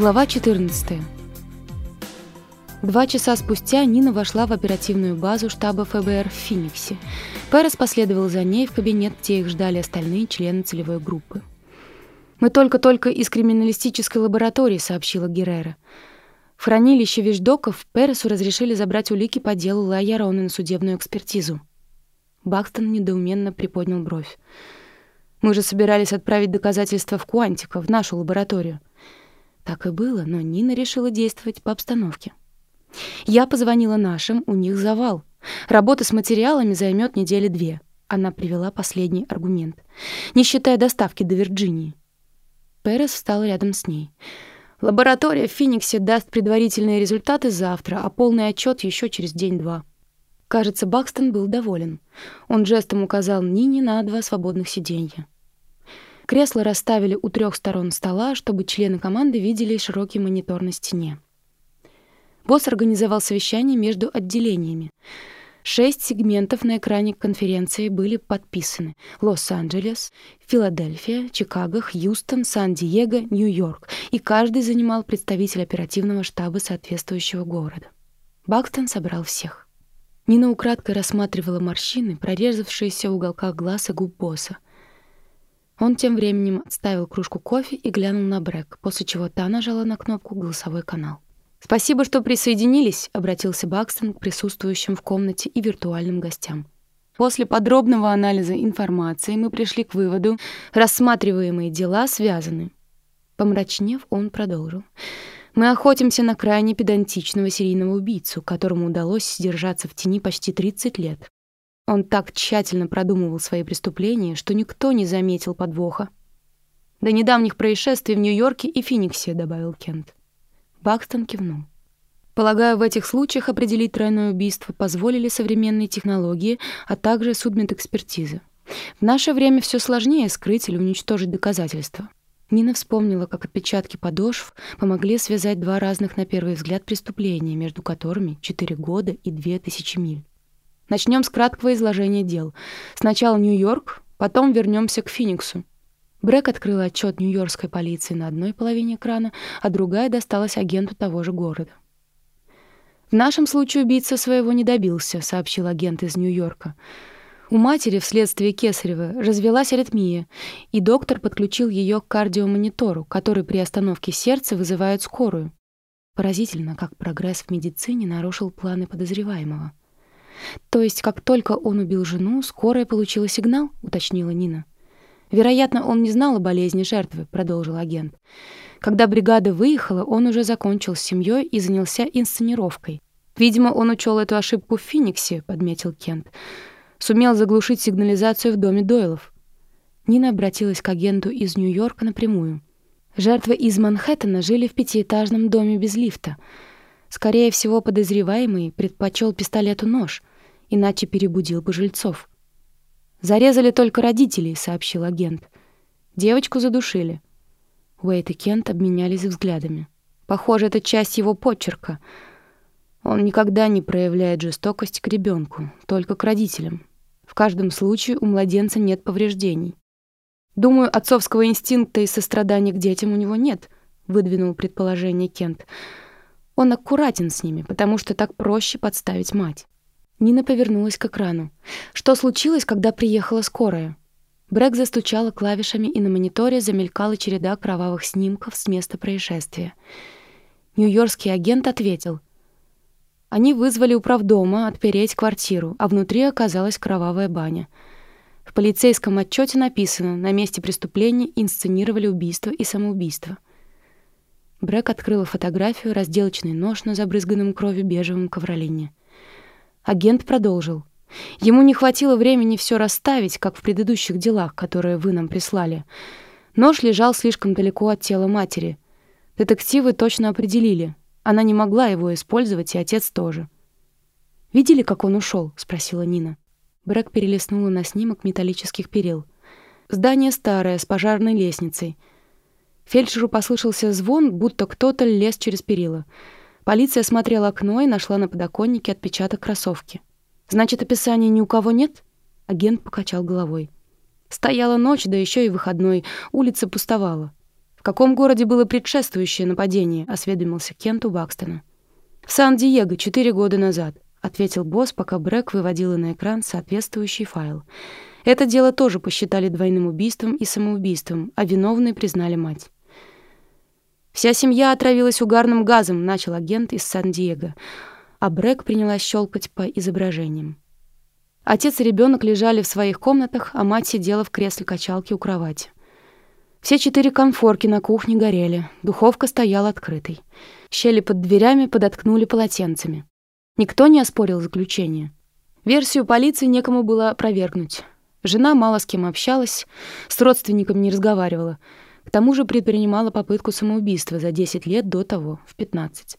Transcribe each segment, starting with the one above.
Глава 14. Два часа спустя Нина вошла в оперативную базу штаба ФБР в Финиксе. Перес последовал за ней в кабинет, где их ждали остальные члены целевой группы. «Мы только-только из криминалистической лаборатории», — сообщила Геррера. В хранилище вещдоков Пересу разрешили забрать улики по делу Лая Роны на судебную экспертизу. Бакстон недоуменно приподнял бровь. «Мы же собирались отправить доказательства в Куантико, в нашу лабораторию». Так и было, но Нина решила действовать по обстановке. Я позвонила нашим, у них завал. Работа с материалами займет недели две. Она привела последний аргумент. Не считая доставки до Вирджинии. Перес встал рядом с ней. Лаборатория в Фениксе даст предварительные результаты завтра, а полный отчет еще через день-два. Кажется, Бакстон был доволен. Он жестом указал Нине на два свободных сиденья. Кресла расставили у трех сторон стола, чтобы члены команды видели широкий монитор на стене. Босс организовал совещание между отделениями. Шесть сегментов на экране конференции были подписаны. Лос-Анджелес, Филадельфия, Чикаго, Хьюстон, Сан-Диего, Нью-Йорк. И каждый занимал представитель оперативного штаба соответствующего города. Бакстон собрал всех. Нина украдкой рассматривала морщины, прорезавшиеся в уголках глаз и губ босса — он тем временем отставил кружку кофе и глянул на Брэк, после чего та нажала на кнопку «Голосовой канал». «Спасибо, что присоединились», — обратился Бакстон к присутствующим в комнате и виртуальным гостям. После подробного анализа информации мы пришли к выводу, рассматриваемые дела связаны. Помрачнев, он продолжил. Мы охотимся на крайне педантичного серийного убийцу, которому удалось держаться в тени почти 30 лет. Он так тщательно продумывал свои преступления, что никто не заметил подвоха. «До недавних происшествий в Нью-Йорке и Фениксе», — добавил Кент. Бакстон кивнул. Полагаю, в этих случаях определить тройное убийство позволили современные технологии, а также судмедэкспертиза. В наше время все сложнее скрыть или уничтожить доказательства. Нина вспомнила, как отпечатки подошв помогли связать два разных на первый взгляд преступления, между которыми четыре года и две тысячи миль. Начнем с краткого изложения дел. Сначала Нью-Йорк, потом вернемся к Фениксу. Брэк открыл отчет нью-йоркской полиции на одной половине экрана, а другая досталась агенту того же города. «В нашем случае убийца своего не добился», — сообщил агент из Нью-Йорка. У матери вследствие кесарева развелась аритмия, и доктор подключил ее к кардиомонитору, который при остановке сердца вызывает скорую. Поразительно, как прогресс в медицине нарушил планы подозреваемого. То есть, как только он убил жену, скорая получила сигнал, уточнила Нина. Вероятно, он не знал о болезни жертвы, продолжил агент. Когда бригада выехала, он уже закончил с семьей и занялся инсценировкой. Видимо, он учел эту ошибку в Фениксе, подметил Кент. Сумел заглушить сигнализацию в доме Дойлов. Нина обратилась к агенту из Нью-Йорка напрямую. Жертвы из Манхэттена жили в пятиэтажном доме без лифта. Скорее всего, подозреваемый предпочел пистолету нож иначе перебудил бы жильцов. «Зарезали только родителей», — сообщил агент. «Девочку задушили». Уэйт и Кент обменялись взглядами. Похоже, это часть его почерка. Он никогда не проявляет жестокость к ребенку, только к родителям. В каждом случае у младенца нет повреждений. «Думаю, отцовского инстинкта и сострадания к детям у него нет», — выдвинул предположение Кент. «Он аккуратен с ними, потому что так проще подставить мать». Нина повернулась к экрану. Что случилось, когда приехала скорая? Брэк застучала клавишами, и на мониторе замелькала череда кровавых снимков с места происшествия. Нью-Йоркский агент ответил. Они вызвали управдома отпереть квартиру, а внутри оказалась кровавая баня. В полицейском отчете написано, на месте преступления инсценировали убийство и самоубийство. Брэк открыла фотографию, разделочный нож на забрызганном кровью бежевом ковролине. Агент продолжил. Ему не хватило времени все расставить, как в предыдущих делах, которые вы нам прислали. Нож лежал слишком далеко от тела матери. Детективы точно определили. Она не могла его использовать, и отец тоже. «Видели, как он ушел? спросила Нина. Брэк перелистнула на снимок металлических перил. Здание старое, с пожарной лестницей. Фельдшеру послышался звон, будто кто-то лез через перила. Полиция осмотрела окно и нашла на подоконнике отпечаток кроссовки. «Значит, описания ни у кого нет?» Агент покачал головой. «Стояла ночь, да еще и выходной. Улица пустовала. «В каком городе было предшествующее нападение?» — осведомился Кент у Бакстона. «В Сан-Диего четыре года назад», — ответил босс, пока Брэк выводила на экран соответствующий файл. Это дело тоже посчитали двойным убийством и самоубийством, а виновной признали мать. «Вся семья отравилась угарным газом», — начал агент из Сан-Диего, а Брэк принялась щелкать по изображениям. Отец и ребенок лежали в своих комнатах, а мать сидела в кресле качалки у кровати. Все четыре конфорки на кухне горели, духовка стояла открытой. Щели под дверями подоткнули полотенцами. Никто не оспорил заключение. Версию полиции некому было опровергнуть. Жена мало с кем общалась, с родственниками не разговаривала. К тому же предпринимала попытку самоубийства за 10 лет до того, в 15.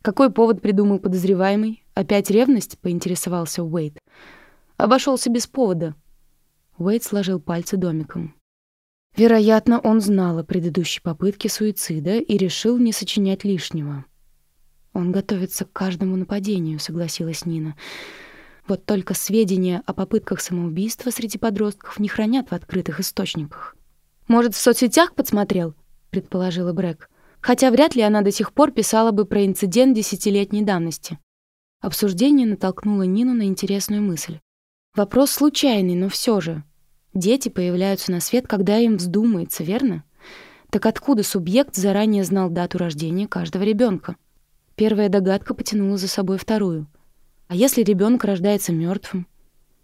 Какой повод придумал подозреваемый? Опять ревность, поинтересовался Уэйд. Обошелся без повода. Уэйд сложил пальцы домиком. Вероятно, он знал о предыдущей попытке суицида и решил не сочинять лишнего. Он готовится к каждому нападению, согласилась Нина. Вот только сведения о попытках самоубийства среди подростков не хранят в открытых источниках. Может, в соцсетях подсмотрел, предположила Брэк. Хотя вряд ли она до сих пор писала бы про инцидент десятилетней давности. Обсуждение натолкнуло Нину на интересную мысль. Вопрос случайный, но все же. Дети появляются на свет, когда им вздумается, верно? Так откуда субъект заранее знал дату рождения каждого ребенка? Первая догадка потянула за собой вторую. А если ребенок рождается мертвым?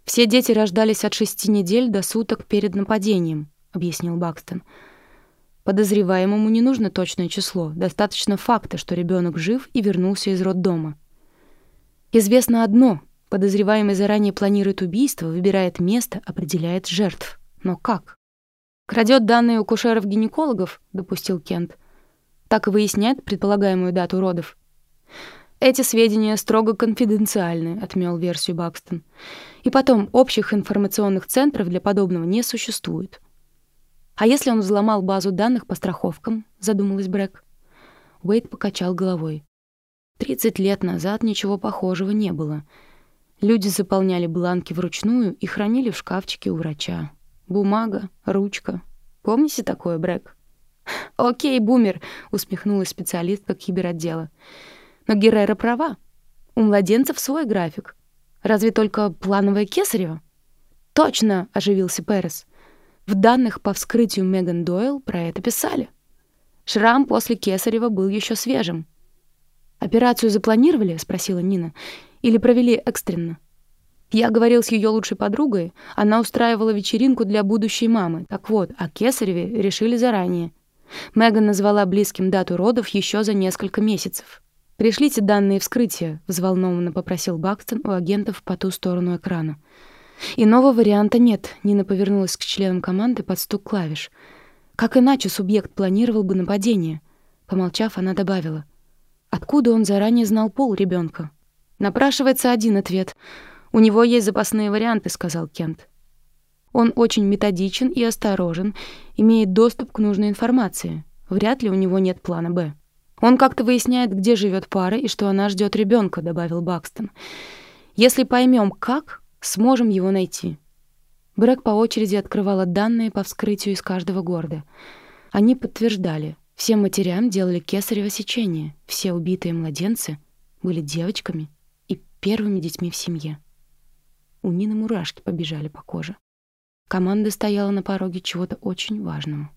Все дети рождались от шести недель до суток перед нападением, объяснил Бакстон. Подозреваемому не нужно точное число, достаточно факта, что ребенок жив и вернулся из роддома. Известно одно — Подозреваемый заранее планирует убийство, выбирает место, определяет жертв. Но как? Крадет данные у кушеров-гинекологов, допустил Кент. Так и выясняет предполагаемую дату родов. Эти сведения строго конфиденциальны, отмел версию Бакстон. И потом, общих информационных центров для подобного не существует. А если он взломал базу данных по страховкам, задумалась Брэк. Уэйд покачал головой. Тридцать лет назад ничего похожего не было — Люди заполняли бланки вручную и хранили в шкафчике у врача. Бумага, ручка. Помните такое, Брэк? «Окей, бумер», — усмехнулась специалистка киберотдела. «Но Геррера права. У младенцев свой график. Разве только плановое кесарево?» «Точно!» — оживился Перес. В данных по вскрытию Меган Дойл про это писали. Шрам после кесарева был еще свежим. «Операцию запланировали?» — спросила Нина. Или провели экстренно. Я говорил с ее лучшей подругой, она устраивала вечеринку для будущей мамы. Так вот, о Кесареве решили заранее. Меган назвала близким дату родов еще за несколько месяцев. «Пришлите данные вскрытия», — взволнованно попросил Бакстон у агентов по ту сторону экрана. «Иного варианта нет», — Нина повернулась к членам команды под стук клавиш. «Как иначе субъект планировал бы нападение?» Помолчав, она добавила. «Откуда он заранее знал пол ребенка? Напрашивается один ответ. «У него есть запасные варианты», — сказал Кент. Он очень методичен и осторожен, имеет доступ к нужной информации. Вряд ли у него нет плана «Б». Он как-то выясняет, где живет пара и что она ждет ребенка, добавил Бакстон. Если поймем, как, сможем его найти. Брэк по очереди открывала данные по вскрытию из каждого города. Они подтверждали, всем матерям делали кесарево сечение, все убитые младенцы были девочками первыми детьми в семье. У Нины мурашки побежали по коже. Команда стояла на пороге чего-то очень важного.